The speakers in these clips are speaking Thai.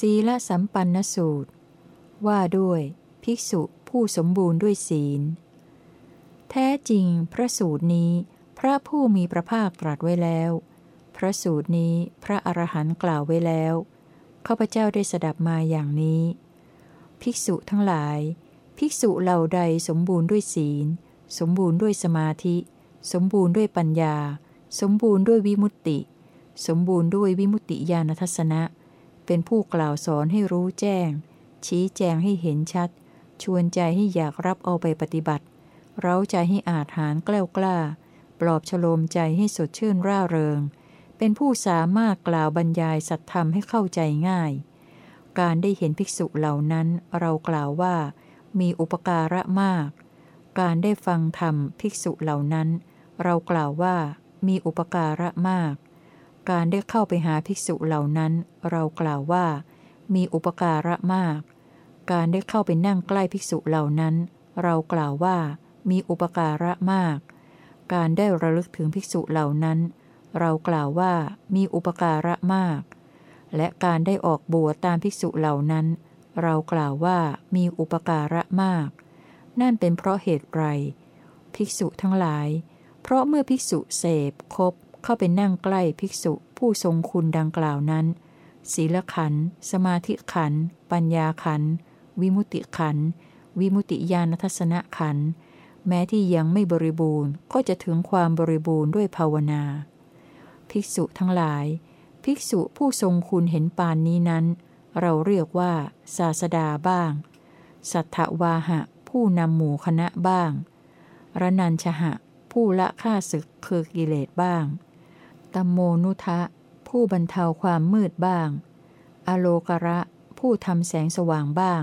ศีลสัมปันนสูตร ว่าด้วยภิกษุผู้สมบูรณ์ด้วยศีล แท้จริงพระสูตรนี้ พระผู้มีพระภาคตรัสไว้แล้ว พระสูตรนี้พระอรหันต์กล่าวไว้แล้วข้าพเจ้าได้สดับมาอย่างนี้ ภิกษุทั้งหลาย ภิกษุเหล่าใดสมบูรณ์ด้วยศีล สมบูรณ์ด้วยสมาธิ สมบูรณ์ด้วยปัญญา สมบูรณ์ด้วยวิมุตติ สมบูรณ์ด้วยวิมุตติญาณทัศนะ เป็นผู้กล่าวสอนให้รู้แจ้ง ชี้แจงให้เห็นชัด ชวนใจให้อยากรับเอาไปปฏิบัติ เร้าใจให้อาจหารกล้ากล้า ปลอบฉโลมใจให้สดชื่นร่าเริง เป็นผู้สามารถกล่าวบรรยายสัตธรรมให้เข้าใจง่าย การได้เห็นภิกษุเหล่านั้นเรากล่าวว่า มีอุปการะมาก การได้ฟังธรรมภิกษุเหล่านั้น เรากล่าวว่ามีอุปการะมาก การได้เข้าไปหาภิกษุเหล่านั้น เรากล่าวว่า มีอุปการะมาก การได้เข้าไปนั่งใกล้ภิกษุเหล่านั้น เรากล่าวว่า มีอุปการะมาก การได้ระลึกถึงภิกษุเหล่านั้น เรากล่าวว่ามีอุปการะมาก และการได้ออกบวชตามภิกษุเหล่านั้น เรากล่าวว่ามีอุปการะมาก นั่นเป็นเพราะเหตุไร ภิกษุทั้งหลาย เพราะเมื่อภิกษุเสพคบ เข้าไปนั่งใกล้ภิกษุผู้ทรงคุณดังกล่าวนั้น ศีลขัน สมาธิขัน ปัญญาขัน วิมุติขัน วิมุติญาณทัศนขัน แม้ที่ยังไม่บริบูรณ์ก็จะถึงความบริบูรณ์ด้วยภาวนา ภิกษุทั้งหลาย ภิกษุผู้ทรงคุณเห็นปานนี้นั้น เราเรียกว่า ศาสดาบ้าง สัทธวาหะ ผู้นำหมู่คณะบ้างระนันชหะ ผู้ละฆ่าศึกคือกิเลสบ้าง ตัมโมนุทะ ผู้บรรเทาความมืดบ้าง อโลกระ ผู้ทำแสงสว่างบ้าง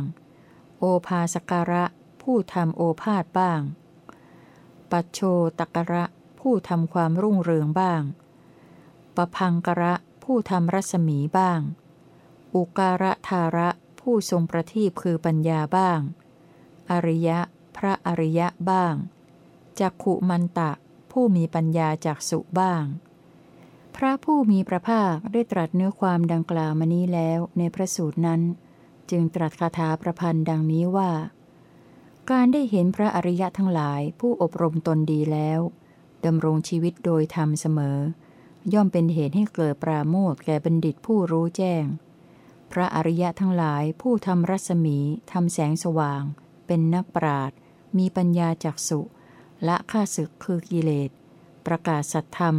โอภาสการะ ผู้ทำโอภาษบ้าง ปัจโชตกระ ผู้ทำความรุ่งเรืองบ้างปะพังกระ ผู้ทำรัศมีบ้าง อุการะธาระ ผู้ทรงประทีปคือปัญญาบ้าง อริยะ พระอริยะบ้างจักขุมันตะ ผู้มีปัญญาจากสุบ้าง พระผู้มีพระภาคได้ตรัสเนื้อความดังกล่าวมานี้แล้วในพระสูตรนั้น จึงตรัสคาถาประพันธ์ดังนี้ว่า การได้เห็นพระอริยะทั้งหลายผู้อบรมตนดีแล้วดำรงชีวิตโดยธรรมเสมอ ย่อมเป็นเหตุให้เกิดปราโมทแก่บัณฑิตผู้รู้แจ้ง พระอริยะทั้งหลายผู้ทำรัศมีทำแสงสว่าง เป็นนักปราดมีปัญญาจักสุละฆ่าศึกคือกิเลส ประกาศสัตธรรม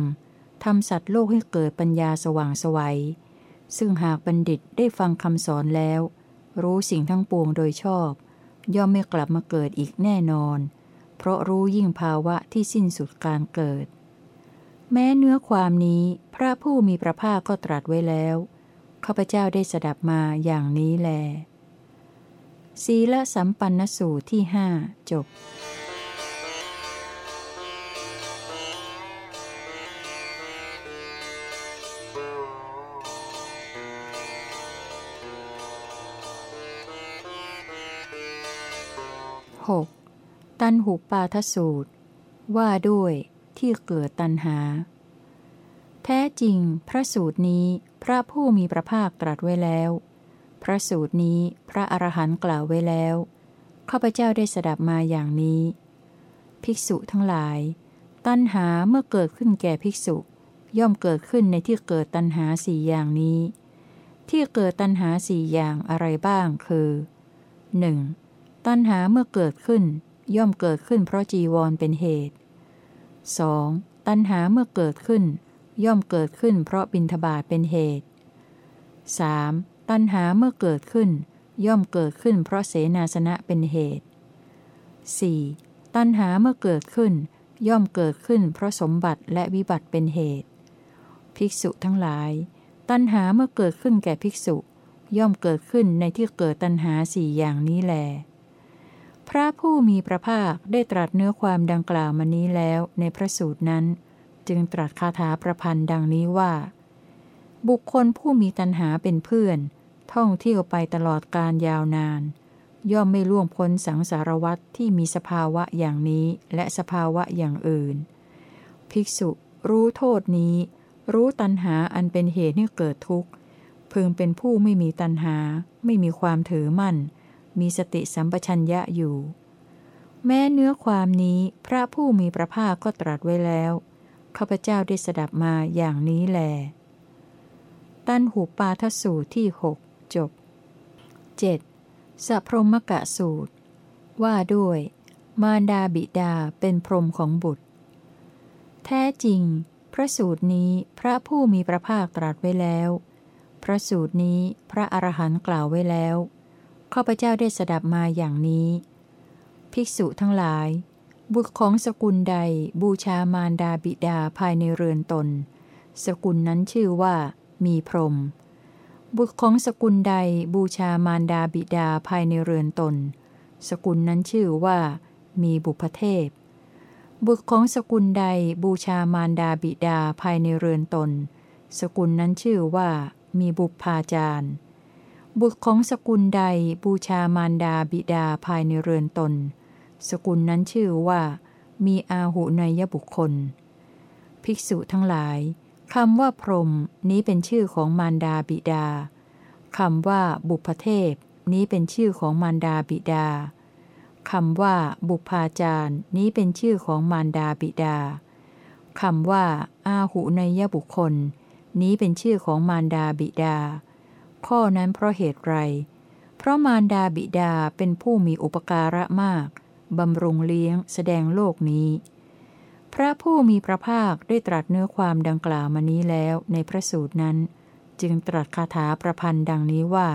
ทำสัตว์โลกให้เกิดปัญญาสว่างสวัย ซึ่งหากบัณฑิตได้ฟังคำสอนแล้ว รู้สิ่งทั้งปวงโดยชอบ ย่อมไม่กลับมาเกิดอีกแน่นอน เพราะรู้ยิ่งภาวะที่สิ้นสุดการเกิด แม้เนื้อความนี้พระผู้มีพระภาคก็ตรัสไว้แล้ว ข้าพเจ้าได้สดับมาอย่างนี้แล ศีลสัมปันนสูตรที่หจบ 6. ตันหุปาทสูตร ว่าด้วยที่เกิดตันหา แท้จริงพระสูตรนี้พระผู้มีพระภาคตรัสไว้แล้ว พระสูตรนี้พระอรหันต์กล่าวไว้แล้วข้าพเจ้าได้สดับมาอย่างนี้ ภิกษุทั้งหลาย ตัณหาเมื่อเกิดขึ้นแก่ภิกษุ ย่อมเกิดขึ้นในที่เกิดตัณหาสี่อย่างนี้ ที่เกิดตัณหาสี่อย่างอะไรบ้างคือ 1. ตัณหาเมื่อเกิดขึ้น ย่อมเกิดขึ้นเพราะจีวรเป็นเหตุ 2. ตัณหาเมื่อเกิดขึ้น ย่อมเกิดขึ้นเพราะบินทบาทเป็นเหตุ 3. ตัณหาเมื่อเกิดขึ้น ย่อมเกิดขึ้นเพราะเสนาสนะเป็นเหตุ 4. ตัณหาเมื่อเกิดขึ้น ย่อมเกิดขึ้นเพราะสมบัติและวิบัติเป็นเหตุ ภิกษุทั้งหลาย ตัณหาเมื่อเกิดขึ้นแก่ภิกษุ ย่อมเกิดขึ้นในที่เกิดตัณหาสี่อย่างนี้แล พระผู้มีพระภาคได้ตรัสเนื้อความดังกล่าวมานี้แล้วในพระสูตรนั้น จึงตรัสคาถาประพันธ์ดังนี้ว่า บุคคลผู้มีตัณหาเป็นเพื่อน ท่องเที่ยวไปตลอดการยาวนาน ย่อมไม่ล่วงพ้นสังสารวัตที่มีสภาวะอย่างนี้และสภาวะอย่างอื่น ภิกษุรู้โทษนี้ รู้ตัณหาอันเป็นเหตุให้เกิดทุกข์ พึงเป็นผู้ไม่มีตัณหา ไม่มีความถือมั่น มีสติสัมปชัญญะอยู่ แม้เนื้อความนี้พระผู้มีพระภาคก็ตรัสไว้แล้วข้าพเจ้าได้สดับมาอย่างนี้แล ตั้นหูปาทสูตรที่หกจบ 7. สัพรมกะสูตร ว่าด้วย มารดาบิดาเป็นพรมของบุตร แท้จริง พระสูตรนี้พระผู้มีพระภาคตรัสไว้แล้ว พระสูตรนี้พระอรหันต์กล่าวไว้แล้ว ข้าพเจ้าได้สดับมาอย่างนี้ ภิกษุทั้งหลาย บุตรของสกุลใดบูชามารดาบิดาภายในเรือนตน สกุลนั้นชื่อว่า มีพรหมบุตรของสกุลใดบูชามารดาบิดาภายในเรือนตน สกุลนั้นชื่อว่า มีบุพเทพ บุตรของสกุลใดบูชามารดาบิดาภายในเรือนตน สกุลนั้นชื่อว่า มีบุพาจารย์ บุตรของสกุลใดบูชามารดาบิดาภายในเรือนตน สกุลนั้นชื่อว่า มีอาหุนยบุคคล ภิกษุทั้งหลายคำว่าพรมนี้เป็นชื่อของมารดาบิดาคำว่าบุพเทพ นี้เป็นชื่อของมารดาบิดาคำว่า บุพาจารย์ นี้เป็นชื่อของมารดาบิดาคำว่า อาหุนยบุคคล นี้เป็นชื่อของมารดาบิดา ข้อนั้นเพราะเหตุไร เพราะมารดาบิดาเป็นผู้มีอุปการะมาก บำรุงเลี้ยงแสดงโลกนี้ พระผู้มีพระภาคได้ตรัสเนื้อความดังกล่าวมานี้แล้วในพระสูตรนั้น จึงตรัสคาถาประพันธ์ดังนี้ว่า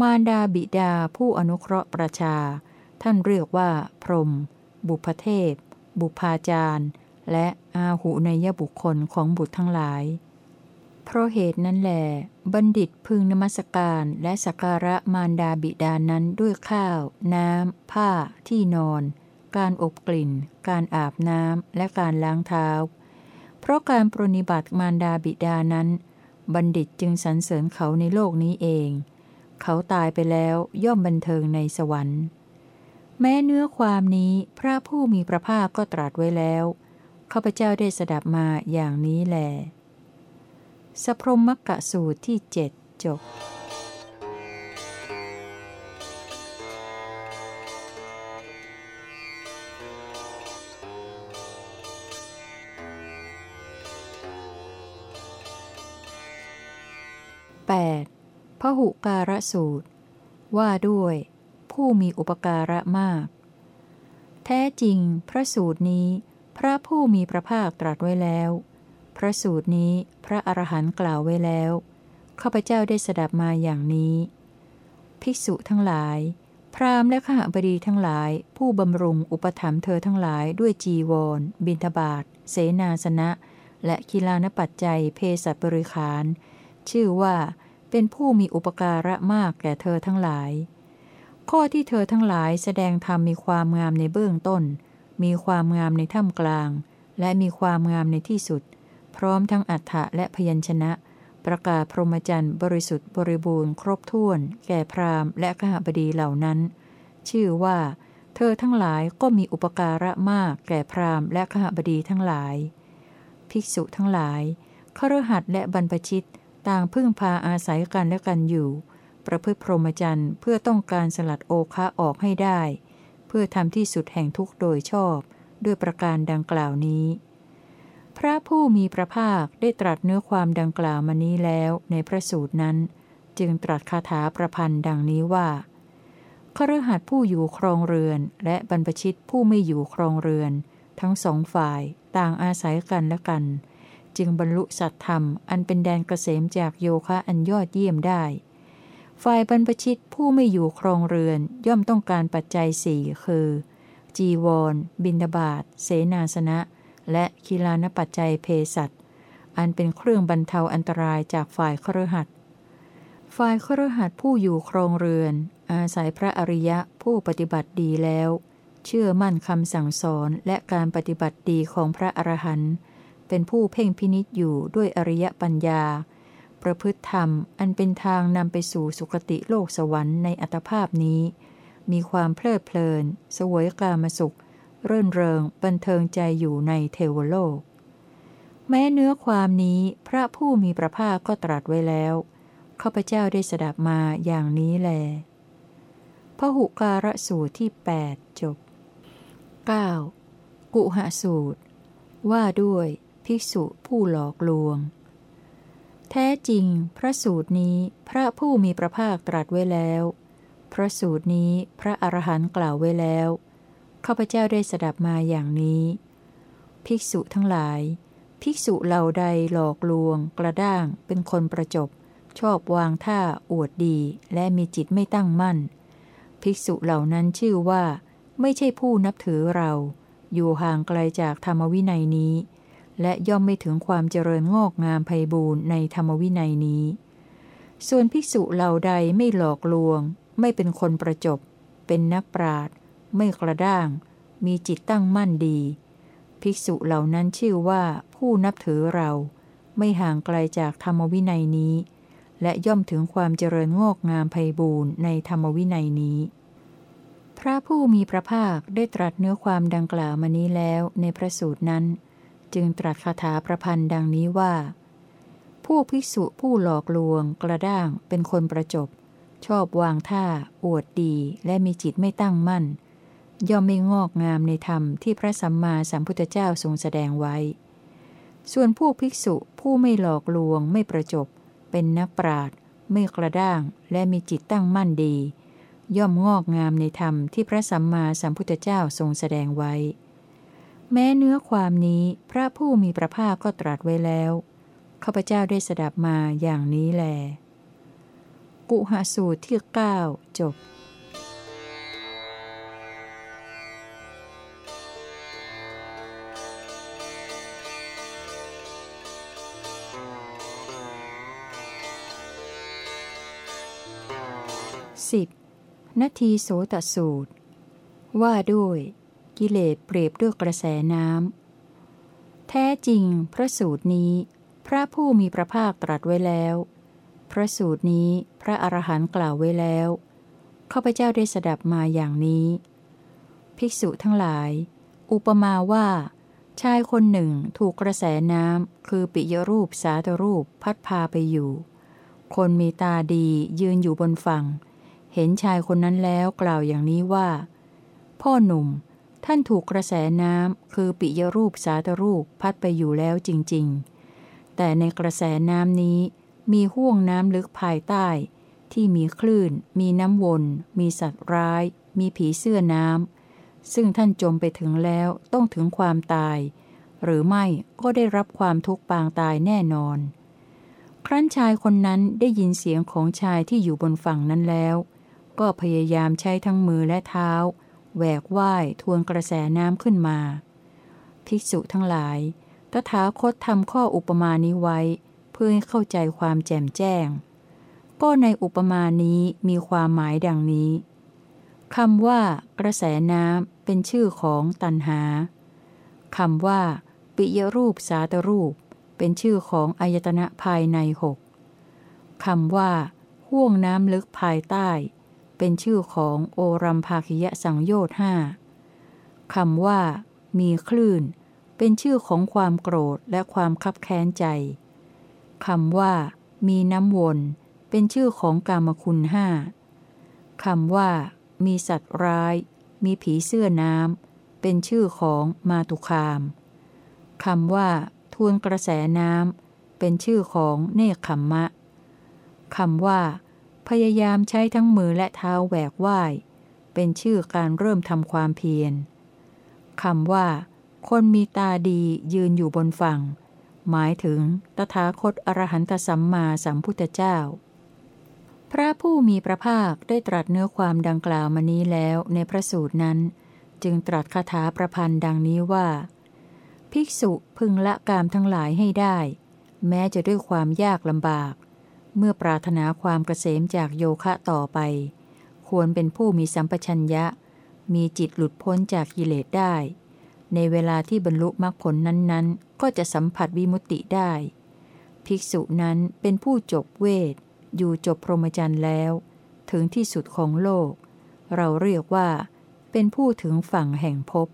มารดาบิดาผู้อนุเคราะห์ประชา ท่านเรียกว่า พรหมบุพเทพ บุพาจารย์ และอาหูนยบุคคลของบุตรทั้งหลาย เพราะเหตุนั้นแหล บัณฑิตพึงนมัสการและสักการะมารดาบิดานั้นด้วยข้าว น้ำ ผ้า ที่นอน การอบกลิ่น การอาบน้ำ และการล้างเท้า เพราะการปรนิบัติมารดาบิดานั้น บัณฑิตจึงสรรเสริญเขาในโลกนี้เอง เขาตายไปแล้วย่อมบันเทิงในสวรรค์ แม้เนื้อความนี้พระผู้มีพระภาคก็ตรัสไว้แล้วข้าพเจ้าได้สดับมาอย่างนี้แหละ สพรมมกะสูตรที่เจ็ดจบ 8. พหุการสูตร ว่าด้วย ผู้มีอุปการะมาก แท้จริงพระสูตรนี้ พระผู้มีพระภาคตรัสไว้แล้ว พระสูตรนี้พระอรหันต์กล่าวไว้แล้ว ข้าพเจ้าได้สดับมาอย่างนี้ ภิกษุทั้งหลาย พราหมณ์และข้าบดีทั้งหลาย ผู้บำรุงอุปถัมภ์เธอทั้งหลายด้วยจีวร บิณฑบาตเสนาสนะ และกิลานปัจจัยเพศบริขาร ชื่อว่าเป็นผู้มีอุปการะมากแก่เธอทั้งหลาย ข้อที่เธอทั้งหลายแสดงธรรมมีความงามในเบื้องต้น มีความงามในท่ามกลาง และมีความงามในที่สุด พร้อมทั้งอัฏฐะและพยัญชนะ ประกาศพรหมจรรย์บริสุทธิ์บริบูรณ์ ครบถ้วน แก่พราหมณ์และขหบดีเหล่านั้น ชื่อว่า เธอทั้งหลายก็มีอุปการะมากแก่พราหมณ์และขหบดีทั้งหลาย ภิกษุทั้งหลายครหัสและบรรพชิตต่างพึ่งพาอาศัยกันและกันอยู่ ประพฤติพรหมจรรย์เพื่อต้องการสลัดโอคะออกให้ได้ เพื่อทำที่สุดแห่งทุกข์โดยชอบ ด้วยประการดังกล่าวนี้ พระผู้มีพระภาคได้ตรัสเนื้อความดังกล่าวมานี้แล้วในพระสูตรนั้น จึงตรัสคาถาประพันธ์ดังนี้ว่าครหัสผู้อยู่ครองเรือน และบรรพชิตผู้ไม่อยู่ครองเรือน ทั้งสองฝ่ายต่างอาศัยกันและกัน จึงบรรลุสัตธรรมอันเป็นแดนเกษมจากโยคะอันยอดเยี่ยมได้ ฝ่ายบรรพชิตผู้ไม่อยู่ครองเรือนย่อมต้องการปัจจัยสี่คือ จีวร บินบาตเสนาสนะ และคีลานปัจจัยเพสัตอันเป็นเครื่องบรรเทาอันตรายจากฝ่ายครหัสฝ่ายครหัสผู้อยู่ครองเรือน อาศัยพระอริยะผู้ปฏิบัติดีแล้ว เชื่อมั่นคำสั่งสอนและการปฏิบัติดีของพระอรหันต์เป็นผู้เพ่งพินิษอยู่ด้วยอริยปัญญา ประพฤติธรรมอันเป็นทางนำไปสู่สุคติโลกสวรรค์ในอัตภาพนี้ มีความเพลิดเพลิน สวยกามสุข รื่นเริงบันเทิงใจอยู่ในเทวโลก แม้เนื้อความนี้พระผู้มีพระภาคก็ตรัสไว้แล้วข้าพเจ้าได้สดับมาอย่างนี้แลพหุการสูตรที่ 8 จบ 9. กุหสูตร ว่าด้วยภิกษุผู้หลอกลวง แท้จริงพระสูตรนี้พระผู้มีพระภาคตรัสไว้แล้ว พระสูตรนี้พระอรหันต์กล่าวไว้แล้ว ข้าพเจ้าได้สดับมาอย่างนี้ ภิกษุทั้งหลาย ภิกษุเหล่าใดหลอกลวง กระด้าง เป็นคนประจบ ชอบวางท่าอวดดี และมีจิตไม่ตั้งมั่น ภิกษุเหล่านั้นชื่อว่า ไม่ใช่ผู้นับถือเรา อยู่ห่างไกลจากธรรมวินัยนี้ และย่อมไม่ถึงความเจริญงอกงามไพบูรณ์ในธรรมวินัยนี้ ส่วนภิกษุเหล่าใดไม่หลอกลวง ไม่เป็นคนประจบ เป็นนักปราด ไม่กระด้าง มีจิตตั้งมั่นดี ภิกษุเหล่านั้นชื่อว่าผู้นับถือเรา ไม่ห่างไกลจากธรรมวินัยนี้ และย่อมถึงความเจริญงอกงามไพบูรณ์ในธรรมวินัยนี้ พระผู้มีพระภาคได้ตรัสเนื้อความดังกล่าวมานี้แล้วในพระสูตรนั้น จึงตรัสคาถาประพันธ์ดังนี้ว่าผู้ภิกษุผู้หลอกลวง กระด้างเป็นคนประจบ ชอบวางท่า อวดดีและมีจิตไม่ตั้งมั่น ย่อมไม่งอกงามในธรรมที่พระสัมมาสัมพุทธเจ้าทรงแสดงไว้ ส่วนพวกภิกษุผู้ไม่หลอกลวงไม่ประจบ เป็นนักปราดไม่กระด้างและมีจิตตั้งมั่นดี ย่อมงอกงามในธรรมที่พระสัมมาสัมพุทธเจ้าทรงแสดงไว้ แม้เนื้อความนี้พระผู้มีพระภาคก็ตรัสไว้แล้วข้าพเจ้าได้สดับมาอย่างนี้แล กุหสูตรที่ 9 จบ 10. นาทีโสตสูตร ว่าด้วย กิเลสเปรียบด้วยกระแสน้ำแท้จริงพระสูตรนี้ พระผู้มีพระภาคตรัสไว้แล้ว พระสูตรนี้พระอรหันต์กล่าวไว้แล้วข้าพเจ้าได้สดับมาอย่างนี้ ภิกษุทั้งหลาย อุปมาว่า ชายคนหนึ่งถูกกระแสน้ำคือปิยรูปสาตรูปพัดพาไปอยู่ คนมีตาดียืนอยู่บนฝั่ง เห็นชายคนนั้นแล้วกล่าวอย่างนี้ว่า พ่อหนุ่ม ท่านถูกกระแสน้ำคือปิยรูปสาตรูปพัดไปอยู่แล้วจริง ๆ แต่ในกระแสน้ำนี้มีห่วงน้ำลึกภายใต้ ที่มีคลื่น มีน้ำวน มีสัตว์ร้าย มีผีเสื้อน้ำซึ่งท่านจมไปถึงแล้วต้องถึงความตาย หรือไม่ก็ได้รับความทุกข์ปางตายแน่นอน ครั้นชายคนนั้นได้ยินเสียงของชายที่อยู่บนฝั่งนั้นแล้ว ก็พยายามใช้ทั้งมือและเท้าแหวกว่ายทวนกระแสน้ำขึ้นมา ภิกษุทั้งหลาย ตถาคตทำข้ออุปมานี้ไว้ เพื่อให้เข้าใจความแจ่มแจ้ง ก็ในอุปมานี้มีความหมายดังนี้คำว่า กระแสน้ำเป็นชื่อของตันหาคำว่า ปิยรูปสาตรูป เป็นชื่อของอายตนะภายในหกคำว่า ห่วงน้ำลึกภายใต้ เป็นชื่อของโอรัมภาคิยะสังโยชน์ห้าคำว่า มีคลื่น เป็นชื่อของความโกรธและความคับแค้นใจคำว่า มีน้ำวน เป็นชื่อของกามคุณห้าคำว่า มีสัตว์ร้าย มีผีเสื้อน้ำ เป็นชื่อของมาตุคามคำว่า ทวนกระแสน้ำ เป็นชื่อของเนคขมมะคำว่า พยายามใช้ทั้งมือและเท้าแหวกว่าย เป็นชื่อการเริ่มทำความเพียรคำว่า คนมีตาดียืนอยู่บนฝั่ง หมายถึงตถาคตอรหันตสัมมาสัมพุทธเจ้า พระผู้มีพระภาคได้ตรัสเนื้อความดังกล่าวมานี้แล้วในพระสูตรนั้น จึงตรัสคาถาประพันธ์ดังนี้ว่า ภิกษุพึงละกามทั้งหลายให้ได้ แม้จะด้วยความยากลำบาก เมื่อปรารถนาความเกษมจากโยคะต่อไป ควรเป็นผู้มีสัมปชัญญะ มีจิตหลุดพ้นจากกิเลสได้ ในเวลาที่บรรลุมรรคผลนั้นๆ ก็จะสัมผัสวิมุตติได้ ภิกษุนั้นเป็นผู้จบเวท อยู่จบพรหมจรรย์แล้ว ถึงที่สุดของโลก เราเรียกว่า เป็นผู้ถึงฝั่งแห่งภพ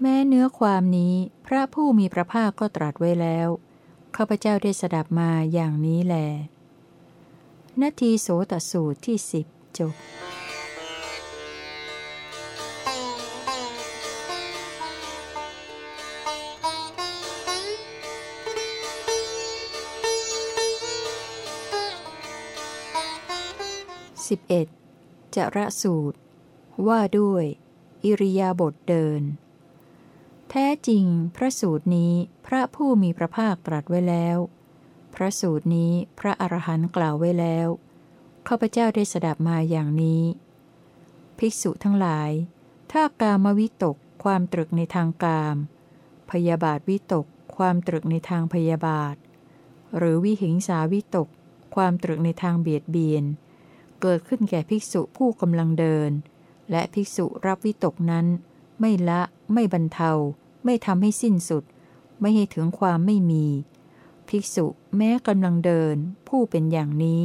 แม้เนื้อความนี้พระผู้มีพระภาคก็ตรัสไว้แล้ว ข้าพเจ้าได้สดับมาอย่างนี้แลนาทีโสตสูตรที่สิบจบ 11. จะระสูตร ว่าด้วย อิริยาบถเดิน แท้จริง พระสูตรนี้พระผู้มีพระภาคตรัสไว้แล้ว พระสูตรนี้พระอรหันต์กล่าวไว้แล้วข้าพเจ้าได้สดับมาอย่างนี้ ภิกษุทั้งหลาย ถ้ากามวิตกความตรึกในทางกาม พยาบาทวิตกความตรึกในทางพยาบาท หรือวิหิงสาวิตก ความตรึกในทางเบียดเบียน เกิดขึ้นแก่ภิกษุผู้กำลังเดิน และภิกษุรับวิตกนั้น ไม่ละไม่บรรเทา ไม่ทำให้สิ้นสุด ไม่ให้ถึงความไม่มี ภิกษุแม้กำลังเดิน ผู้เป็นอย่างนี้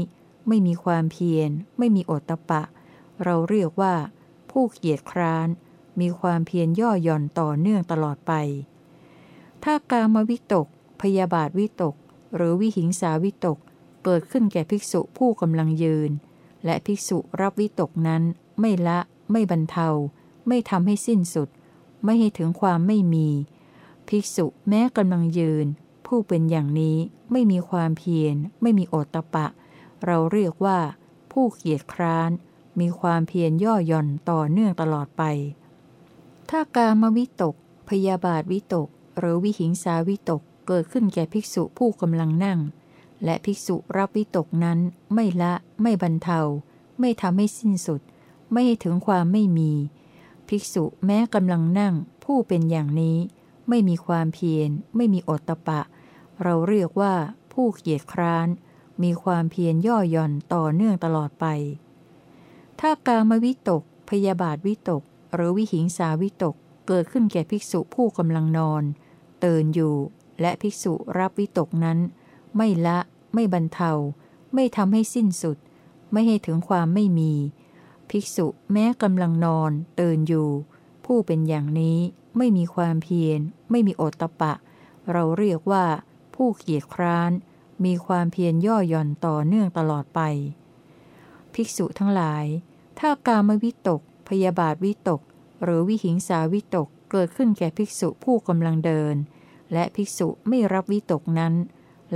ไม่มีความเพียร ไม่มีโอตตะปะ เราเรียกว่า ผู้เกียจคร้าน มีความเพียรย่อหย่อนต่อเนื่องตลอดไป ถ้ากามวิตก พยาบาทวิตก หรือวิหิงสาวิตก เกิดขึ้นแก่ภิกษุผู้กำลังยืน และภิกษุรับวิตกนั้นไม่ละ ไม่บรรเทา ไม่ทำให้สิ้นสุด ไม่ให้ถึงความไม่มี ภิกษุแม้กำลังยืน ผู้เป็นอย่างนี้ไม่มีความเพียร ไม่มีโอตตะปะ เราเรียกว่า ผู้เกียจคร้าน มีความเพียรย่อหย่อนต่อเนื่องตลอดไป ถ้ากามวิตก พยาบาทวิตก หรือวิหิงสาวิตกเกิดขึ้นแก่ภิกษุผู้กำลังนั่ง และภิกษุรับวิตกนั้นไม่ละ ไม่บรรเทา ไม่ทำให้สิ้นสุด ไม่ให้ถึงความไม่มี ภิกษุแม้กำลังนั่ง ผู้เป็นอย่างนี้ ไม่มีความเพียร ไม่มีอดตะปะ เราเรียกว่าผู้เกียจคร้าน มีความเพียรย่อหย่อนต่อเนื่องตลอดไป ถ้ากามวิตก พยาบาทวิตก หรือวิหิงสาวิตก เกิดขึ้นแก่ภิกษุผู้กำลังนอน เตือนอยู่ และภิกษุรับวิตกนั้น ไม่ละ ไม่บรรเทา ไม่ทำให้สิ้นสุด ไม่ให้ถึงความไม่มี ภิกษุแม้กำลังนอนเตือนอยู่ ผู้เป็นอย่างนี้ไม่มีความเพียร ไม่มีโอตตะปะ เราเรียกว่า ผู้เกียจคร้าน มีความเพียรย่อหย่อนต่อเนื่องตลอดไป ภิกษุทั้งหลาย ถ้ากามวิตก พยาบาทวิตก หรือวิหิงสาวิตกเกิดขึ้นแก่ภิกษุผู้กำลังเดิน และภิกษุไม่รับวิตกนั้น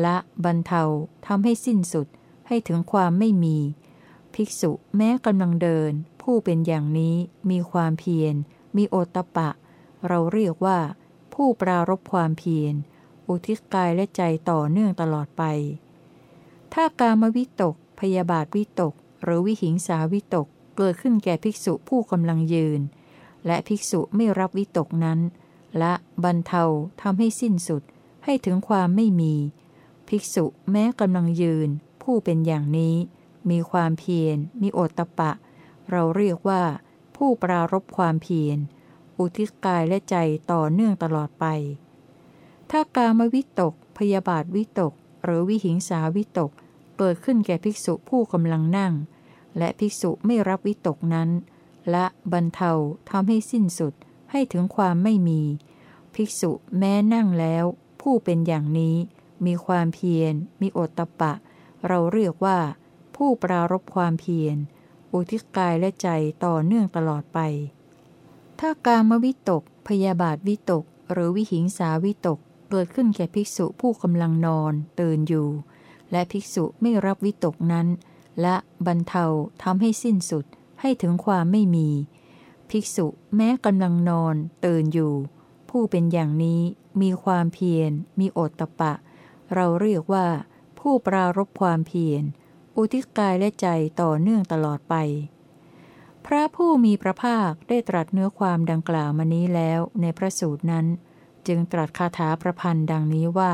ละบรรเทาทำให้สิ้นสุดให้ถึงความไม่มี ภิกษุแม้กำลังเดิน ผู้เป็นอย่างนี้มีความเพียร มีโอตปะ เราเรียกว่า ผู้ปรารบความเพียร อุทิศกายและใจต่อเนื่องตลอดไป ถ้ากามวิตก พยาบาทวิตก หรือวิหิงสาวิตก เกิดขึ้นแก่ภิกษุผู้กำลังยืน และภิกษุไม่รับวิตกนั้นละบรรเทาทำให้สิ้นสุด ให้ถึงความไม่มี ภิกษุแม้กำลังยืน ผู้เป็นอย่างนี้ มีความเพียร มีโอตตะปะ เราเรียกว่า ผู้ปรารบความเพียร อุทิศกายและใจต่อเนื่องตลอดไป ถ้ากามวิตก พยาบาทวิตก หรือวิหิงสาวิตก เกิดขึ้นแก่ภิกษุผู้กำลังนั่ง และภิกษุไม่รับวิตกนั้น และบรรเทาทำให้สิ้นสุดให้ถึงความไม่มี ภิกษุแม้นั่งแล้ว ผู้เป็นอย่างนี้ มีความเพียร มีโอตตะปะ เราเรียกว่า ผู้ปรารบความเพียร อุทิศกายและใจต่อเนื่องตลอดไป ถ้ากามวิตก พยาบาทวิตก หรือวิหิงสาวิตก เกิดขึ้นแก่ภิกษุผู้กำลังนอน ตื่นอยู่ และภิกษุไม่รับวิตกนั้น และบรรเทาทำให้สิ้นสุดให้ถึงความไม่มี ภิกษุแม้กำลังนอน ตื่นอยู่ ผู้เป็นอย่างนี้มีความเพียร มีโอตตะปะ เราเรียกว่า ผู้ปรารบความเพียร อุทิศกายและใจต่อเนื่องตลอดไป พระผู้มีพระภาคได้ตรัสเนื้อความดังกล่าวมานี้แล้วในพระสูตรนั้น จึงตรัสคาถาประพันธ์ดังนี้ว่า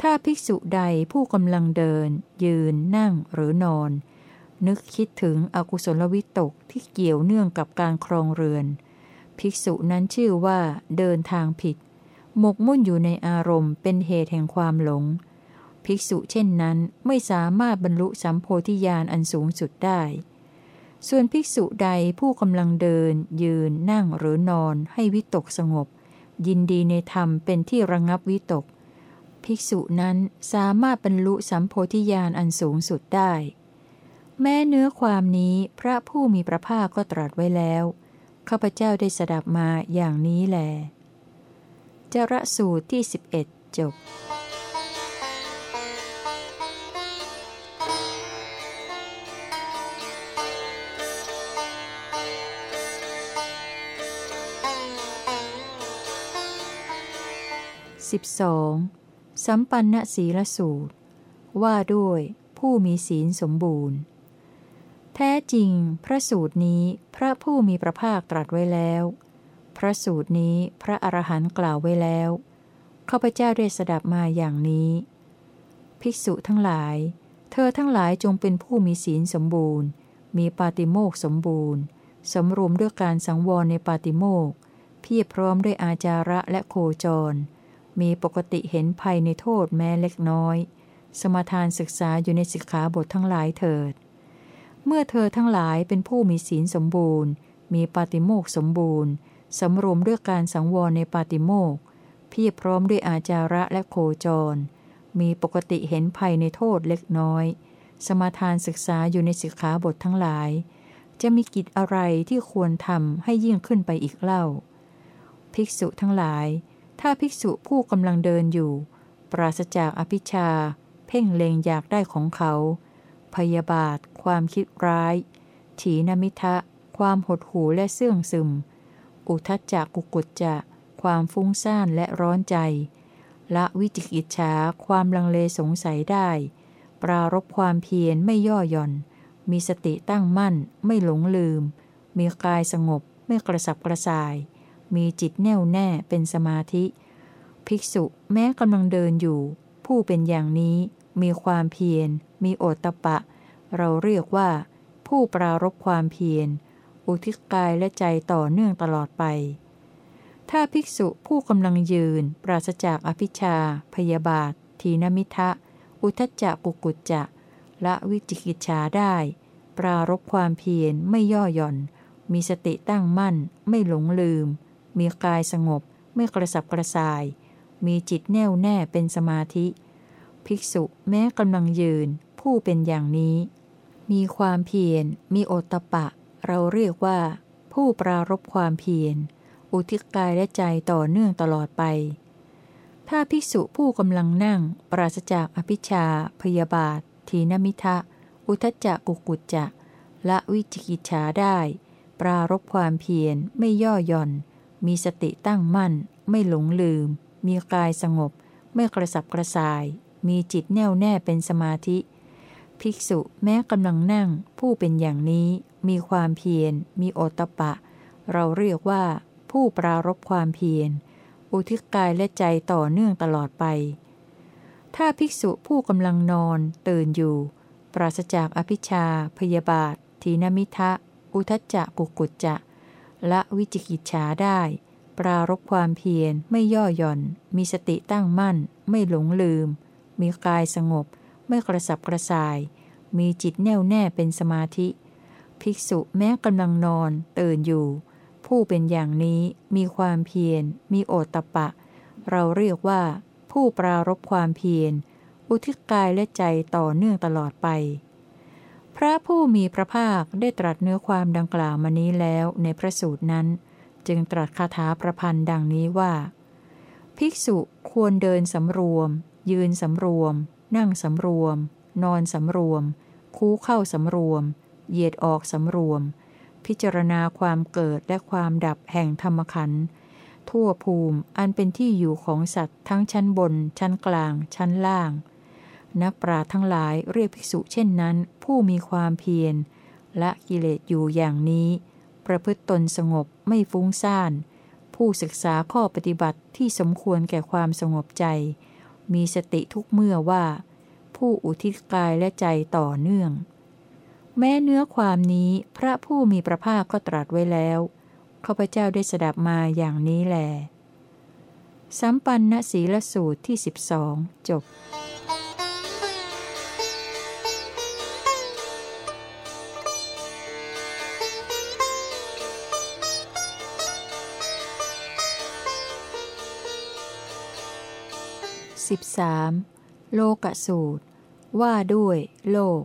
ถ้าภิกษุใดผู้กำลังเดิน ยืน นั่งหรือนอน นึกคิดถึงอกุศลวิตกที่เกี่ยวเนื่องกับการครองเรือน ภิกษุนั้นชื่อว่าเดินทางผิด หมกมุ่นอยู่ในอารมณ์เป็นเหตุแห่งความหลง ภิกษุเช่นนั้นไม่สามารถบรรลุสัมโพธิญาณอันสูงสุดได้ ส่วนภิกษุใดผู้กำลังเดิน ยืนนั่งหรือนอนให้วิตกสงบ ยินดีในธรรมเป็นที่ระงับวิตก ภิกษุนั้นสามารถบรรลุสัมโพธิญาณอันสูงสุดได้ แม้เนื้อความนี้พระผู้มีพระภาคก็ตรัสไว้แล้วข้าพเจ้าได้สดับมาอย่างนี้แล จระสูตรที่ 11 จบ สิบสองสัมปันนศีลสูตร ว่าด้วยผู้มีศีลสมบูรณ์ แท้จริง พระสูตรนี้พระผู้มีพระภาคตรัสไว้แล้ว พระสูตรนี้พระอรหันต์กล่าวไว้แล้วข้าพเจ้าได้สดับมาอย่างนี้ ภิกษุทั้งหลาย เธอทั้งหลายจงเป็นผู้มีศีลสมบูรณ์ มีปาติโมกสมบูรณ์ สำรวมด้วยการสังวรในปาติโมกเพียรพร้อมด้วยอาจาระและโคจร มีปกติเห็นภัยในโทษแม้เล็กน้อย สมทานศึกษาอยู่ในสิกขาบททั้งหลายเถิด เมื่อเธอทั้งหลายเป็นผู้มีศีลสมบูรณ์ มีปาติโมกสมบูรณ์สำรวมด้วยการสังวรในปาติโมกเพียรพร้อมด้วยอาจาระและโคจร มีปกติเห็นภัยในโทษเล็กน้อย สมาทานศึกษาอยู่ในสิกขาบททั้งหลาย จะมีกิจอะไรที่ควรทำให้ยิ่งขึ้นไปอีกเล่า ภิกษุทั้งหลาย ถ้าภิกษุผู้กำลังเดินอยู่ ปราศจากอภิชา เพ่งเลงอยากได้ของเขา พยาบาท ความคิดร้าย ถีนมิทะ ความหดหูและเสื่องซึม อุทจจะกุกุจจะ ความฟุ้งซ่านและร้อนใจ ละวิจิกิจฉาความลังเลสงสัยได้ ปรารบความเพียรไม่ย่อหย่อน มีสติตั้งมั่น ไม่หลงลืม มีกายสงบไม่กระสับกระส่าย มีจิตแน่วแน่เป็นสมาธิ ภิกษุแม้กำลังเดินอยู่ ผู้เป็นอย่างนี้มีความเพียร มีโอตตะปะ เราเรียกว่า ผู้ปรารบความเพียร อุทิศกายและใจต่อเนื่องตลอดไป ถ้าภิกษุผู้กำลังยืน ปราศจากอภิชา พยาบาท ทีนมิทะ อุทจจะกุกุจจะละวิจิกิจฉาได้ ปรารบความเพียรไม่ย่อหย่อน มีสติตั้งมั่น ไม่หลงลืม มีกายสงบ ไม่กระสับกระส่าย มีจิตแน่วแน่เป็นสมาธิ ภิกษุแม้กำลังยืน ผู้เป็นอย่างนี้ มีความเพียร มีโอตปะ เราเรียกว่า ผู้ปรารบความเพียร อุทิศกายและใจต่อเนื่องตลอดไป ถ้าภิกษุผู้กำลังนั่ง ปราศจากอภิชา พยาบาท ทีนมิทะ อุทจจะกุกุจจะ ละวิจิกิจฉาได้ปรารบความเพียรไม่ย่อหย่อน มีสติตั้งมั่น ไม่หลงลืม มีกายสงบ ไม่กระสับกระส่าย มีจิตแน่วแน่เป็นสมาธิ ภิกษุแม้กำลังนั่ง ผู้เป็นอย่างนี้ มีความเพียร มีโอตปะ เราเรียกว่า ผู้ปรารบความเพียร อุทิศกายและใจต่อเนื่องตลอดไป ถ้าภิกษุผู้กำลังนอน ตื่นอยู่ ปราศจากอภิชาพยาบาท ทีนมิทะ อุทจจะกุกุจจะ ละวิจิกิจฉาได้ ปรารบความเพียรไม่ย่อหย่อน มีสติตั้งมั่น ไม่หลงลืม มีกายสงบ ไม่กระสับกระส่าย มีจิตแน่วแน่เป็นสมาธิ ภิกษุแม้กำลังนอนตื่นอยู่ ผู้เป็นอย่างนี้มีความเพียร มีโอตตะปะ เราเรียกว่า ผู้ปรารบความเพียร อุทิศกายและใจต่อเนื่องตลอดไป พระผู้มีพระภาคได้ตรัสเนื้อความดังกล่าวมานี้แล้วในพระสูตรนั้น จึงตรัสคาถาประพันธ์ดังนี้ว่า ภิกษุควรเดินสำรวม ยืนสำรวม นั่งสำรวม นอนสำรวม คู่เข้าสำรวม เหยียดออกสำรวม พิจารณาความเกิดและความดับแห่งธรรมขันธ์ทั่วภูมิอันเป็นที่อยู่ของสัตว์ทั้งชั้นบน ชั้นกลาง ชั้นล่าง นักปราทั้งหลายเรียกภิกษุเช่นนั้น ผู้มีความเพียรและกิเลสอยู่อย่างนี้ ประพฤติตนสงบไม่ฟุ้งซ่าน ผู้ศึกษาข้อปฏิบัติที่สมควรแก่ความสงบใจ มีสติทุกเมื่อว่า ผู้อุทิศกายและใจต่อเนื่อง แม้เนื้อความนี้พระผู้มีพระภาคก็ตรัสไว้แล้วข้าพเจ้าได้สดับมาอย่างนี้แล สัมปันนศีลสูตรที่สิบสองจบ สิบสามโลกสูตร ว่าด้วย โลก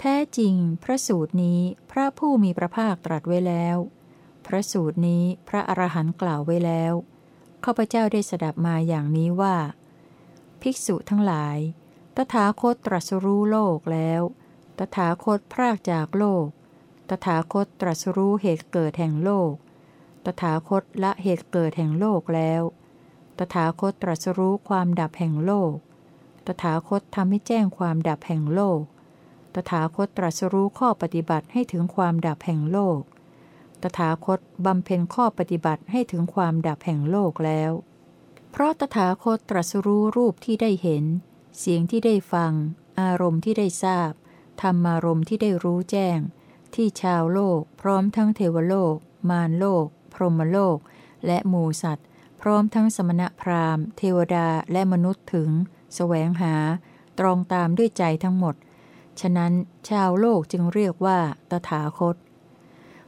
แท้จริง พระสูตรนี้พระผู้มีพระภาคตรัสไว้แล้ว พระสูตรนี้พระอรหันต์กล่าวไว้แล้วข้าพเจ้าได้สดับมาอย่างนี้ว่า ภิกษุทั้งหลาย ตถาคตตรัสรู้โลกแล้ว ตถาคตพรากจากโลก ตถาคตตรัสรู้เหตุเกิดแห่งโลก ตถาคตละเหตุเกิดแห่งโลกแล้ว ตถาคตตรัสรู้ความดับแห่งโลก ตถาคตทำให้แจ้งความดับแห่งโลก ตถาคตตรัสรู้ข้อปฏิบัติให้ถึงความดับแห่งโลก ตถาคตบำเพ็ญข้อปฏิบัติให้ถึงความดับแห่งโลกแล้ว เพราะตถาคตตรัสรู้รูปที่ได้เห็น เสียงที่ได้ฟัง อารมณ์ที่ได้ทราบ ธรรมารมณ์ที่ได้รู้แจ้ง ที่ชาวโลก พร้อมทั้งเทวโลก มารโลก พรหมโลก และหมูสัตว พร้อมทั้งสมณพราหมณ์ เทวดาและมนุษย์ถึงสแสวงหา ตรองตามด้วยใจทั้งหมด ฉะนั้นชาวโลกจึงเรียกว่า ตถาคต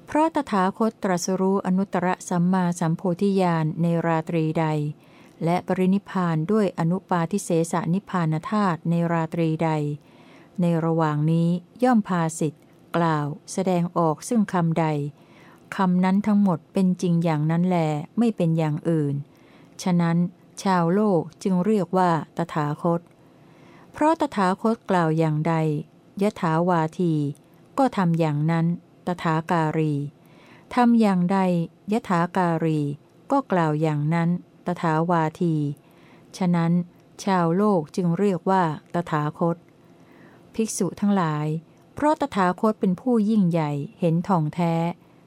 เพราะตถาคตตรัสรู้อนุตตรสัมมาสัมโพธิญาณในราตรีใด และปรินิพานด้วยอนุปาทิเสสนิพานธาตุในราตรีใด ในระหว่างนี้ย่อมพาสิทธิ์กล่าว แสดงออกซึ่งคำใด คำนั้นทั้งหมดเป็นจริงอย่างนั้นแล ไม่เป็นอย่างอื่น ฉะนั้น ชาวโลกจึงเรียกว่าตถาคต เพราะตถาคตกล่าวอย่างใด ยถาวาที ก็ทำอย่างนั้น ตถาการีทำอย่างใด ยถาการี ก็กล่าวอย่างนั้น ตถาวาที ฉะนั้น ชาวโลกจึงเรียกว่าตถาคต ภิกษุทั้งหลาย เพราะตถาคตเป็นผู้ยิ่งใหญ่เห็นทองแท้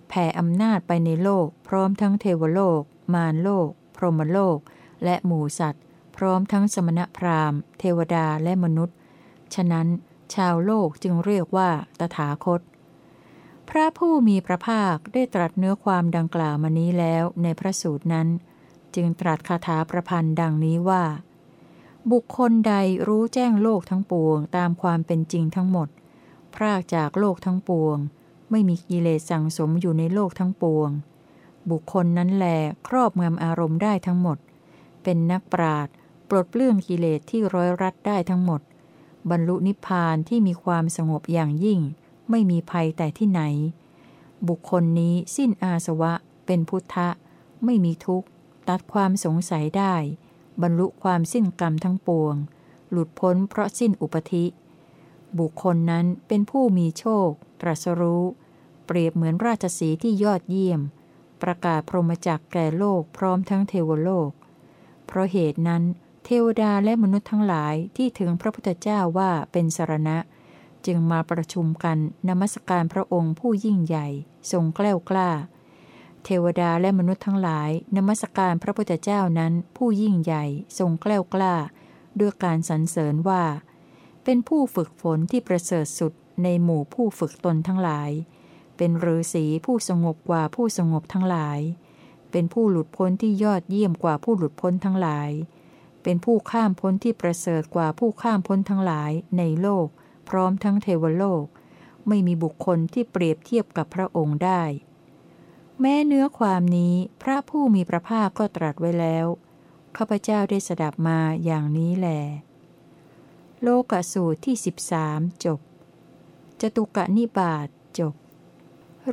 แผ่อำนาจไปในโลก พร้อมทั้งเทวโลก มารโลก พรหมโลก และหมูสัตว์ พร้อมทั้งสมณพราหมณ์ เทวดาและมนุษย์ ฉะนั้น ชาวโลกจึงเรียกว่าตถาคต พระผู้มีพระภาคได้ตรัสเนื้อความดังกล่าวมานี้แล้วในพระสูตรนั้น จึงตรัสคาถาประพันธ์ดังนี้ว่า บุคคลใดรู้แจ้งโลกทั้งปวงตามความเป็นจริงทั้งหมด พรากจากโลกทั้งปวง ไม่มีกิเลสสั่งสมอยู่ในโลกทั้งปวง บุคคลนั้นแหลครอบงำอารมณ์ได้ทั้งหมด เป็นนักปราดปลดเปลื้องกิเลสที่ร้อยรัดได้ทั้งหมด บรรลุนิพพานที่มีความสงบอย่างยิ่ง ไม่มีภัยแต่ที่ไหน บุคคลนี้สิ้นอาสวะ เป็นพุทธะ ไม่มีทุกข์ ตัดความสงสัยได้ บรรลุความสิ้นกรรมทั้งปวง หลุดพ้นเพราะสิ้นอุปธิ บุคคลนั้นเป็นผู้มีโชค รัสรู้ เปรียบเหมือนราชสีที่ยอดเยี่ยม ประกาศพรหมจักแก่โลกพร้อมทั้งเทวโลก เพราะเหตุนั้น เทวดาและมนุษย์ทั้งหลายที่ถึงพระพุทธเจ้าว่าเป็นสารณะ จึงมาประชุมกันนมัสการพระองค์ผู้ยิ่งใหญ่ ทรงแกล้วกล้า เทวดาและมนุษย์ทั้งหลายนมัสการพระพุทธเจ้านั้นผู้ยิ่งใหญ่ ทรงแกล้วกล้า ด้วยการสรรเสริญว่าเป็นผู้ฝึกฝนที่ประเสริฐสุด ในหมู่ผู้ฝึกตนทั้งหลาย เป็นฤาษีผู้สงบกว่าผู้สงบทั้งหลาย เป็นผู้หลุดพ้นที่ยอดเยี่ยมกว่าผู้หลุดพ้นทั้งหลาย เป็นผู้ข้ามพ้นที่ประเสริฐกว่าผู้ข้ามพ้นทั้งหลายในโลก พร้อมทั้งเทวโลก ไม่มีบุคคลที่เปรียบเทียบกับพระองค์ได้ แม้เนื้อความนี้พระผู้มีพระภาคก็ตรัสไว้แล้วข้าพเจ้าได้สดับมาอย่างนี้แหลโลกสูตรที่สิบามจบ จตุกะนิบาตจบ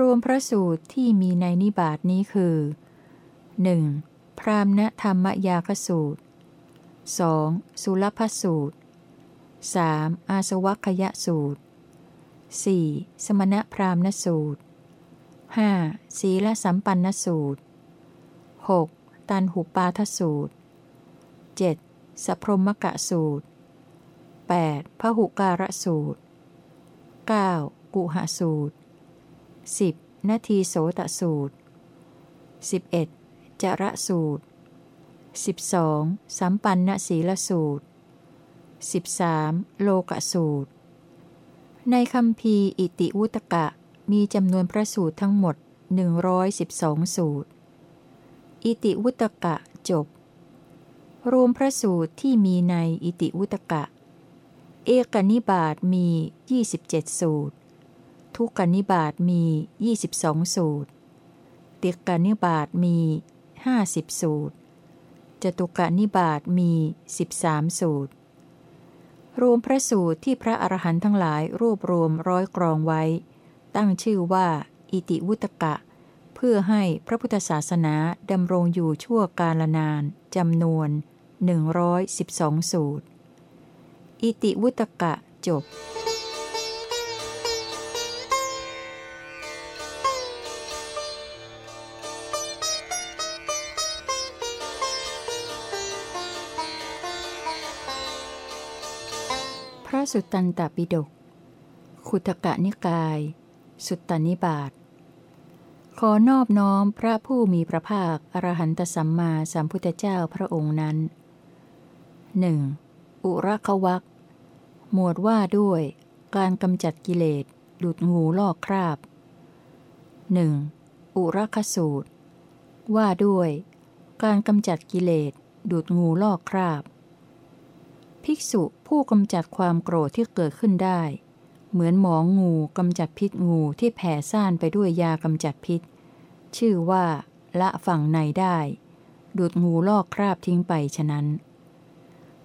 รวมพระสูตรที่มีในนิบาตนี้คือ 1. พรามณธรรมยาคสูตร 2. สุลพสูตร 3. อาสวัคยสูตร 4. สมณพราหมณสูตร 5. ศีลสัมปันนสูตร 6. ตันหุปาทสูตร 7. สัพรมกะสูตร 8. พหุการะสูตร 9. กุหสูตร 10. นาทีโสตสูตร 11. จระสูตร 12. สัมปันนศีลสูตร 13. โลกสูตร ในคำพีอิติวุตกะมีจำนวนพระสูตรทั้งหมด 112 สูตร อิติวุตกะจบ รวมพระสูตรที่มีในอิติวุตกะ เอกนิบาตมี 27 สูตร ทุกนิบาตมี 22 สูตรเตียกนิบาตมี 50 สูตร จตุกนิบาตมี 13 สูตร รวมพระสูตรที่พระอรหันต์ทั้งหลายรวบรวมร้อยกรองไว้ ตั้งชื่อว่า อิติวุตกะ เพื่อให้พระพุทธศาสนาดำรงอยู่ชั่วกาลนานจำนวน 112 สูตร อิติวุตกะจบพระสุตตันตปิฎก ขุตกะนิกาย สุตตนิบาต ขอนอบน้อมพระผู้มีพระภาค อรหันตสัมมาสัมพุทธเจ้าพระองค์นั้นหนึ่งอุรควัก หมวดว่าด้วย การกำจัดกิเลสดุดงูลอกคราบหนึ่งอุรคสูตร ว่าด้วย การกำจัดกิเลสดุดงูลอกคราบ ภิกษุผู้กำจัดความโกรธที่เกิดขึ้นได้ เหมือนหมองงูกำจัดพิษงูที่แผ่ซ่านไปด้วยยากำจัดพิษ ชื่อว่าละฝั่งในได้ ดูดงูลอกคราบทิ้งไปฉะนั้น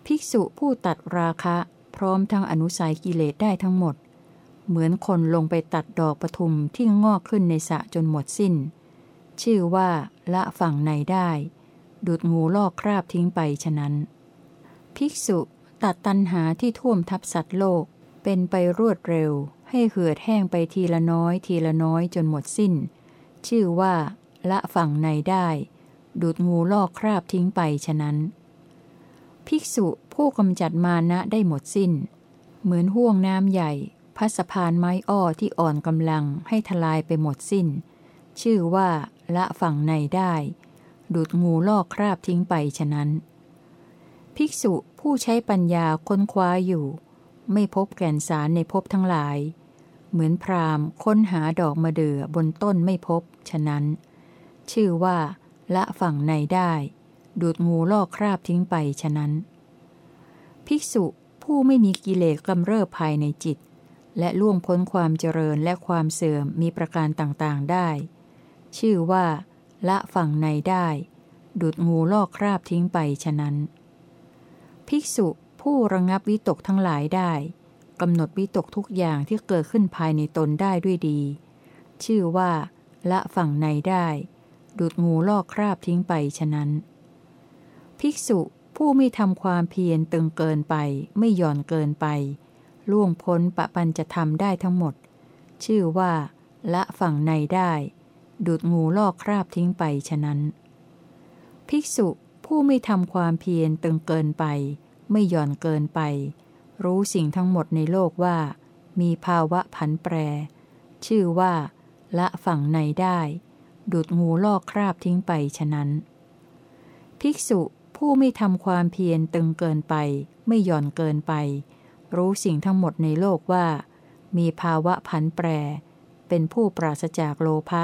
ภิกษุผู้ตัดราคะ พร้อมทั้งอนุสัยกิเลสได้ทั้งหมด เหมือนคนลงไปตัดดอกปทุมที่งอกขึ้นในสระจนหมดสิ้น ชื่อว่าละฝั่งในได้ ดูดงูลอกคราบทิ้งไปฉะนั้น ภิกษุตัดตันหาที่ท่วมทับสัตว์โลกเป็นไปรวดเร็ว ให้เหือดแห้งไปทีละน้อยทีละน้อยจนหมดสิ้น ชื่อว่าละฝั่งในได้ ดูดงูลอกคราบทิ้งไปฉะนั้น ภิกษุผู้กำจัดมานะได้หมดสิ้น เหมือนห่วงน้ำใหญ่ พัสพานไม้อ้อที่อ่อนกำลังให้ทลายไปหมดสิ้น ชื่อว่าละฝั่งในได้ ดูดงูลอกคราบทิ้งไปฉะนั้น ภิกษุผู้ใช้ปัญญาค้นคว้าอยู่ ไม่พบแก่นสารในภพทั้งหลาย เหมือนพรามค้นหาดอกมะเดื่อบนต้นไม่พบ ฉะนั้น ชื่อว่า ละฝั่งในได้ ดูดงูลอกคราบทิ้งไปฉะนั้น ภิกษุผู้ไม่มีกิเลสกำเริบภายในจิต และล่วงพ้นความเจริญและความเสื่อมมีประการต่างๆได้ ชื่อว่า ละฝั่งในได้ ดูดงูลอกคราบทิ้งไปฉะนั้น ภิกษุผู้ระงับวิตกทั้งหลายได้กำหนดวิตกทุกอย่างที่เกิดขึ้นภายในตนได้ด้วยดี ชื่อว่า ละฝั่งในได้ ดูดงูลอกคราบทิ้งไปฉะนั้น ภิกษุผู้ไม่ทำความเพียรตึงเกินไป ไม่หย่อนเกินไป ล่วงพ้นปะปันจะทำได้ทั้งหมด ชื่อว่า ละฝั่งในได้ ดูดงูลอกคราบทิ้งไปฉะนั้น ภิกษุผู้ไม่ทำความเพียรตึงเกินไป ไม่หย่อนเกินไป รู้สิ่งทั้งหมดในโลกว่า มีภาวะผันแปร ชื่อว่า ละฝั่งในได้ ดูดงูลอกคราบทิ้งไปฉะนั้น ภิกษุ ผู้ไม่ทำความเพียรตึงเกินไป ไม่หย่อนเกินไป รู้สิ่งทั้งหมดในโลกว่า มีภาวะผันแปร เป็นผู้ปราศจากโลภะ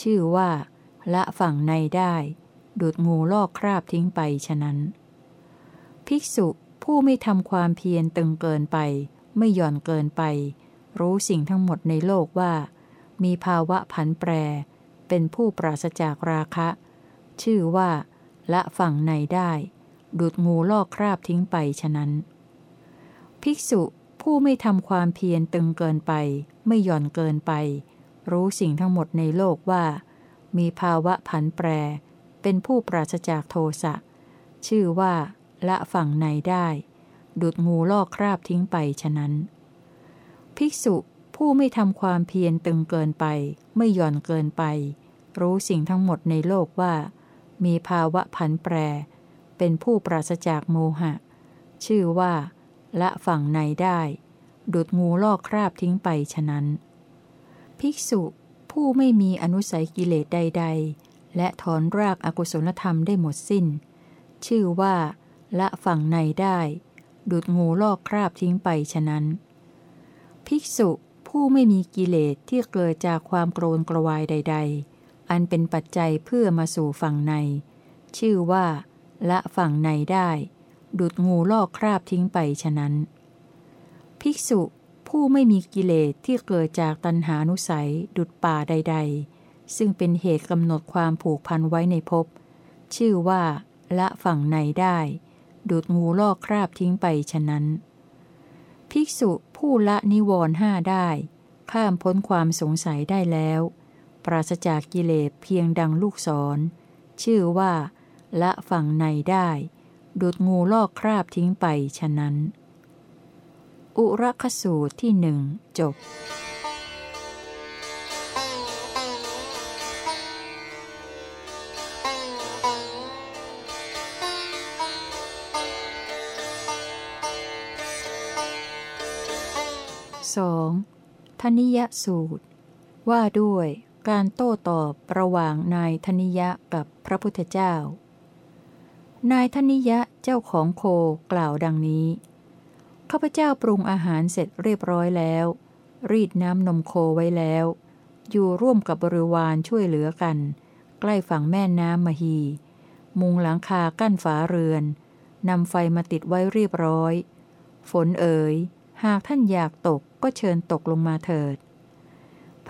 ชื่อว่า ละฝั่งในได้ ดูดงูลอกคราบทิ้งไปฉะนั้น ภิกษุผู้ไม่ทำความเพียรตึงเกินไป ไม่หย่อนเกินไป รู้สิ่งทั้งหมดในโลกว่า มีภาวะผันแปร เป็นผู้ปราศจากราคะ ชื่อว่า ละฝั่งในได้ดูดงูลอกคราบทิ้งไปฉะนั้น ภิกษุผู้ไม่ทำความเพียรตึงเกินไป ไม่หย่อนเกินไป รู้สิ่งทั้งหมดในโลกว่า มีภาวะผันแปร เป็นผู้ปราศจากโทสะ ชื่อว่า ละฝั่งในได้ดูดงูลอกคราบทิ้งไปฉะนั้น ภิกษุผู้ไม่ทำความเพียรตึงเกินไป ไม่หย่อนเกินไป รู้สิ่งทั้งหมดในโลกว่า มีภาวะผันแปร เป็นผู้ปราศจากโมหะ ชื่อว่า ละฝั่งในได้ดูดงูลอกคราบทิ้งไปฉะนั้น ภิกษุผู้ไม่มีอนุสัยกิเลสใด ๆ และถอนรากอากุศลธรรมได้หมดสิ้น ชื่อว่า ละฝั่งในได้ดูดงูลอกคราบทิ้งไปฉะนั้น ภิกษุผู้ไม่มีกิเลสที่เกิดจากความโกรนกระวายใด ๆ อันเป็นปัจจัยเพื่อมาสู่ฝั่งใน ชื่อว่า ละฝั่งในได้ดูดงูลอกคราบทิ้งไปฉะนั้น ภิกษุผู้ไม่มีกิเลสที่เกิดจากตัณหานุสัย ดุดป่าใด ๆ ซึ่งเป็นเหตุกำหนดความผูกพันไว้ในภพชื่อว่า ละฝั่งในได้ดูดงูลอกคราบทิ้งไปฉะนั้น ภิกษุผู้ละนิวรณ์ห้าได้ ข้ามพ้นความสงสัยได้แล้ว ปราศจากกิเลสเพียงดังลูกศร ชื่อว่า ละฝั่งในได้ดุดงูลอกคราบทิ้งไปฉะนั้น อุรคสูตรที่หนึ่งจบสองธนิยสูตร ว่าด้วย การโต้ตอบระหว่างนายธนิยะกับพระพุทธเจ้า นายธนิยะเจ้าของโคกล่าวดังนี้ ข้าพเจ้าปรุงอาหารเสร็จเรียบร้อยแล้ว รีดน้ำนมโคไว้แล้ว อยู่ร่วมกับบริวารช่วยเหลือกัน ใกล้ฝั่งแม่น้ำมหี มุงหลังคากั้นฝาเรือน นำไฟมาติดไว้เรียบร้อย ฝนเอ๋ย หากท่านอยากตกก็เชิญตกลงมาเถิด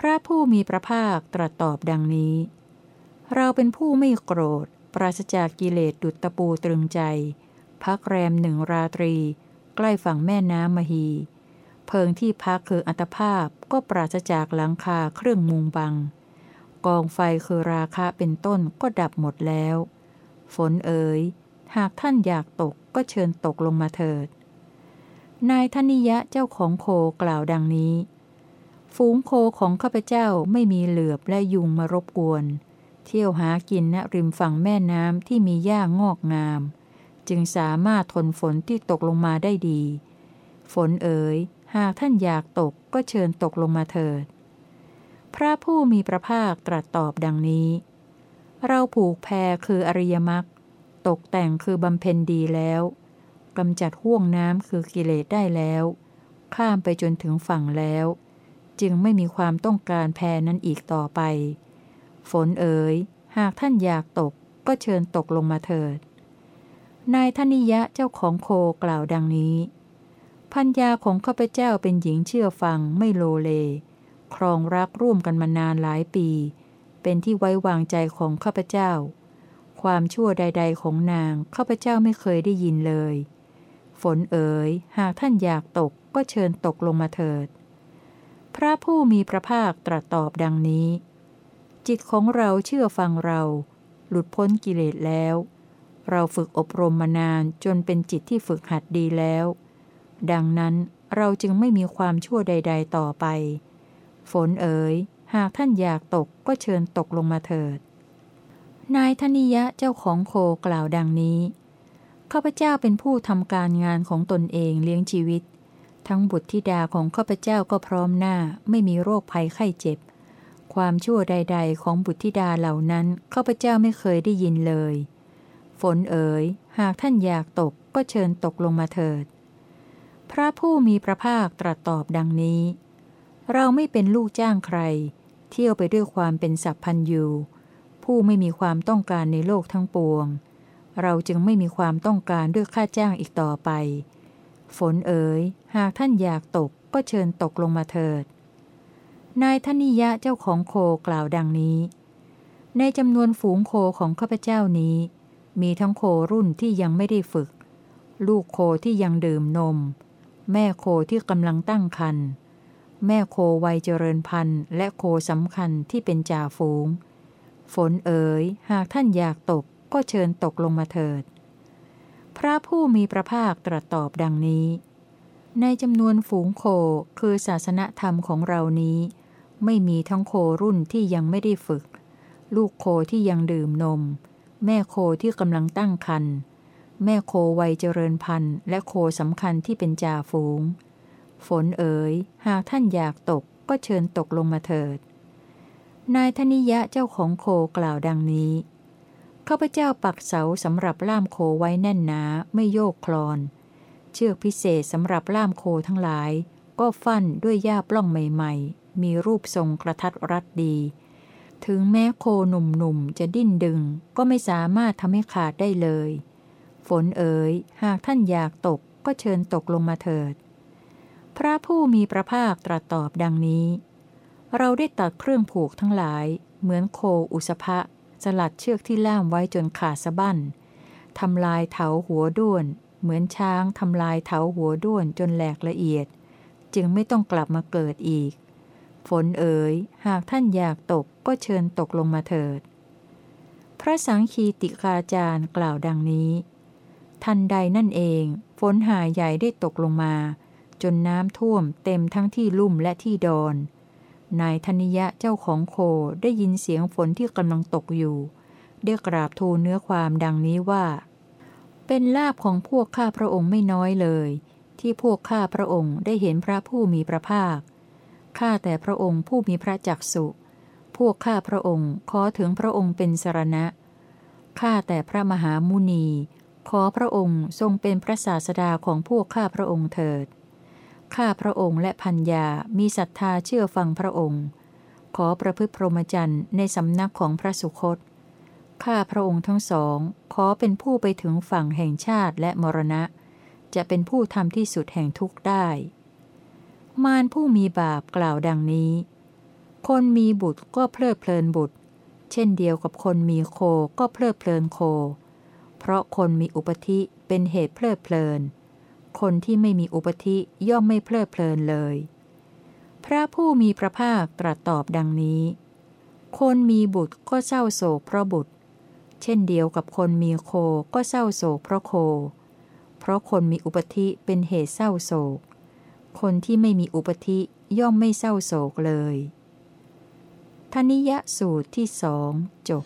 พระผู้มีพระภาคตรัสตอบดังนี้ เราเป็นผู้ไม่โกรธ ปราศจากกิเลสดุจตะปูตรึงใจ พักแรมหนึ่งราตรี ใกล้ฝั่งแม่น้ำมหี เพิงที่พักคืออัตภาพก็ปราศจากหลังคาเครื่องมุงบัง กองไฟคือราคะเป็นต้นก็ดับหมดแล้ว ฝนเอ๋ย หากท่านอยากตกก็เชิญตกลงมาเถิด นายธนิยะเจ้าของโคกล่าวดังนี้ ฝูงโคของข้าพเจ้าไม่มีเหลือบและยุงมารบกวน เที่ยวหากินณริมฝั่งแม่น้ำที่มีหญ้างอกงาม จึงสามารถทนฝนที่ตกลงมาได้ดี ฝนเอ๋ย หากท่านอยากตกก็เชิญตกลงมาเถิด พระผู้มีพระภาคตรัสตอบดังนี้ เราผูกแพรคืออริยมรรคตกแต่งคือบำเพ็ญดีแล้วกำจัดห่วงน้ำคือกิเลสได้แล้ว ข้ามไปจนถึงฝั่งแล้ว จึงไม่มีความต้องการแพนั้นอีกต่อไป ฝนเอ๋ย หากท่านอยากตกก็เชิญตกลงมาเถิด นายธนิยะเจ้าของโคกล่าวดังนี้ พัญญาของข้าพเจ้าเป็นหญิงเชื่อฟังไม่โลเล ครองรักร่วมกันมานานหลายปี เป็นที่ไว้วางใจของข้าพเจ้า ความชั่วใด ๆ ของนางข้าพเจ้าไม่เคยได้ยินเลย ฝนเอ๋ย หากท่านอยากตกก็เชิญตกลงมาเถิด พระผู้มีพระภาคตรัสตอบดังนี้ จิตของเราเชื่อฟังเรา หลุดพ้นกิเลสแล้ว เราฝึกอบรมมานานจนเป็นจิตที่ฝึกหัดดีแล้ว ดังนั้นเราจึงไม่มีความชั่วใด ๆ ต่อไป ฝนเอ๋ย หากท่านอยากตกก็เชิญตกลงมาเถิด นายธนิยะเจ้าของโคกล่าวดังนี้ ข้าพเจ้าเป็นผู้ทำการงานของตนเองเลี้ยงชีวิต ทั้งบุตรธิดาของข้าพเจ้าก็พร้อมหน้า ไม่มีโรคภัยไข้เจ็บ ความชั่วใด ๆ ของบุตรธิดาเหล่านั้นข้าพเจ้าไม่เคยได้ยินเลย ฝนเอ๋ย หากท่านอยากตกก็เชิญตกลงมาเถิด พระผู้มีพระภาคตรัสตอบดังนี้ เราไม่เป็นลูกจ้างใคร เที่ยวไปด้วยความเป็นสัพพันยูผู้ไม่มีความต้องการในโลกทั้งปวง เราจึงไม่มีความต้องการด้วยค่าจ้างอีกต่อไป ฝนเอ๋ยหากท่านอยากตกก็เชิญตกลงมาเถิด นายธนิยะเจ้าของโคกล่าวดังนี้ ในจำนวนฝูงโคของข้าพเจ้านี้ มีทั้งโครุ่นที่ยังไม่ได้ฝึก ลูกโคที่ยังดื่มนม แม่โคที่กำลังตั้งครรภ์แม่โควัยเจริญพันธุ์และโคสำคัญที่เป็นจ่าฝูง ฝนเอ๋ยหากท่านอยากตกก็เชิญตกลงมาเถิด พระผู้มีพระภาคตรัสตอบดังนี้ ในจำนวนฝูงโคคือศาสนธรรมของเรานี้ ไม่มีทั้งโครุ่นที่ยังไม่ได้ฝึก ลูกโคที่ยังดื่มนม แม่โคที่กำลังตั้งครรภ์แม่โควัยเจริญพันธุ์ และโคสำคัญที่เป็นจ่าฝูง ฝนเอ๋ย หากท่านอยากตกก็เชิญตกลงมาเถิด นายธนิยะเจ้าของโคกล่าวดังนี้ ข้าพเจ้าปักเสาสำหรับล่ามโคไว้แน่นหนาไม่โยกคลอน เชือกพิเศษสำหรับล่ามโคทั้งหลาย ก็ฟั่นด้วยหญ้าปล้องใหม่ๆ มีรูปทรงกระทัดรัดดี ถึงแม้โคหนุ่มๆ จะดิ้นดึง ก็ไม่สามารถทำให้ขาดได้เลย ฝนเอ๋ยหากท่านอยากตกก็เชิญตกลงมาเถิด พระผู้มีพระภาคตรัสตอบดังนี้ เราได้ตัดเครื่องผูกทั้งหลาย เหมือนโคอุสภะ สลัดเชือกที่ล่ามไว้จนขาดสะบั้นทำลายเถาหัวด้วน เหมือนช้างทำลายเถาหัวด้วนจนแหลกละเอียด จึงไม่ต้องกลับมาเกิดอีก ฝนเอ๋ย หากท่านอยากตกก็เชิญตกลงมาเถิด พระสังคีติกาจารย์กล่าวดังนี้ ทันใดนั่นเอง ฝนหาใหญ่ได้ตกลงมา จนน้ำท่วมเต็มทั้งที่ลุ่มและที่ดอน นายธนิยะเจ้าของโคได้ยินเสียงฝนที่กำลังตกอยู่ ได้กราบทูลเนื้อความดังนี้ว่า เป็นลาบของพวกข้าพระองค์ไม่น้อยเลย ที่พวกข้าพระองค์ได้เห็นพระผู้มีพระภาคข้าแต่พระองค์ผู้มีพระจักสุพวกข้าพระองค์ขอถึงพระองค์เป็นสรณะข้าแต่พระมหามุนี ขอพระองค์ทรงเป็นพระศาสดาของพวกข้าพระองค์เถิด ข้าพระองค์และพัญญามีศรัทธาเชื่อฟังพระองค์ ขอประพฤติพรหมจรรย์ในสำนักของพระสุคต ข้าพระองค์ทั้งสอง ขอเป็นผู้ไปถึงฝั่งแห่งชาติและมรณะ จะเป็นผู้ทำที่สุดแห่งทุกข์ได้ มารผู้มีบาปกล่าวดังนี้ คนมีบุตรก็เพลิดเพลินบุตร เช่นเดียวกับคนมีโคก็เพลิดเพลินโค เพราะคนมีอุปธิเป็นเหตุเพลิดเพลิน คนที่ไม่มีอุปธิย่อมไม่เพลิดเพลินเลย พระผู้มีพระภาคตรัสตอบดังนี้ คนมีบุตรก็เศร้าโศกเพราะบุตร เช่นเดียวกับคนมีโคก็เศร้าโศกเพราะโค เพราะคนมีอุปธิเป็นเหตุเศร้าโศก คนที่ไม่มีอุปธิย่อมไม่เศร้าโศกเลยทนิยสูตรที่สองจบ